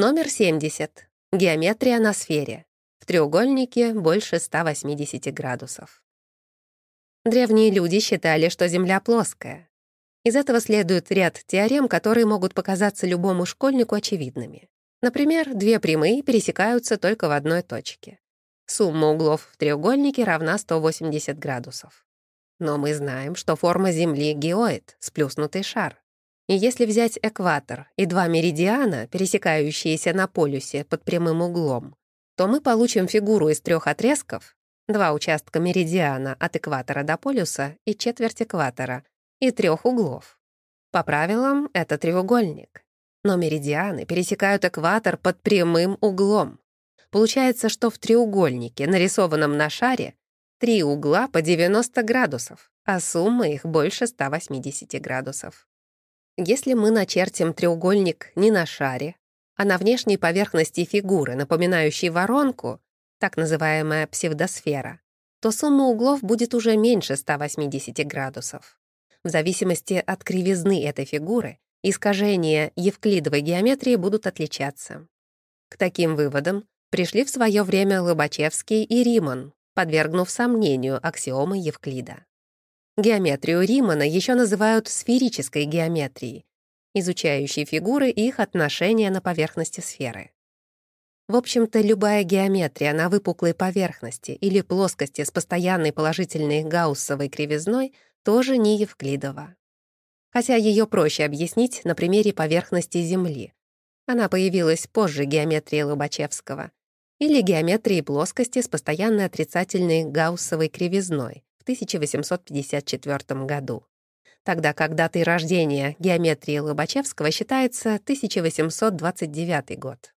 Номер 70. Геометрия на сфере. В треугольнике больше 180 градусов. Древние люди считали, что Земля плоская. Из этого следует ряд теорем, которые могут показаться любому школьнику очевидными. Например, две прямые пересекаются только в одной точке. Сумма углов в треугольнике равна 180 градусов. Но мы знаем, что форма Земли — геоид, сплюснутый шар. И если взять экватор и два меридиана, пересекающиеся на полюсе под прямым углом, то мы получим фигуру из трех отрезков, два участка меридиана от экватора до полюса и четверть экватора, и трех углов. По правилам, это треугольник. Но меридианы пересекают экватор под прямым углом. Получается, что в треугольнике, нарисованном на шаре, три угла по 90 градусов, а сумма их больше 180 градусов. Если мы начертим треугольник не на шаре, а на внешней поверхности фигуры, напоминающей воронку, так называемая псевдосфера, то сумма углов будет уже меньше 180 градусов. В зависимости от кривизны этой фигуры, искажения евклидовой геометрии будут отличаться. К таким выводам пришли в свое время Лобачевский и Риман, подвергнув сомнению аксиомы Евклида. Геометрию Римана еще называют сферической геометрией, изучающей фигуры и их отношения на поверхности сферы. В общем-то, любая геометрия на выпуклой поверхности или плоскости с постоянной положительной гауссовой кривизной тоже не Евклидова. Хотя ее проще объяснить на примере поверхности Земли. Она появилась позже геометрии Лобачевского, или геометрии плоскости с постоянной отрицательной гауссовой кривизной 1854 году, тогда как датой рождения геометрии Лобачевского считается 1829 год.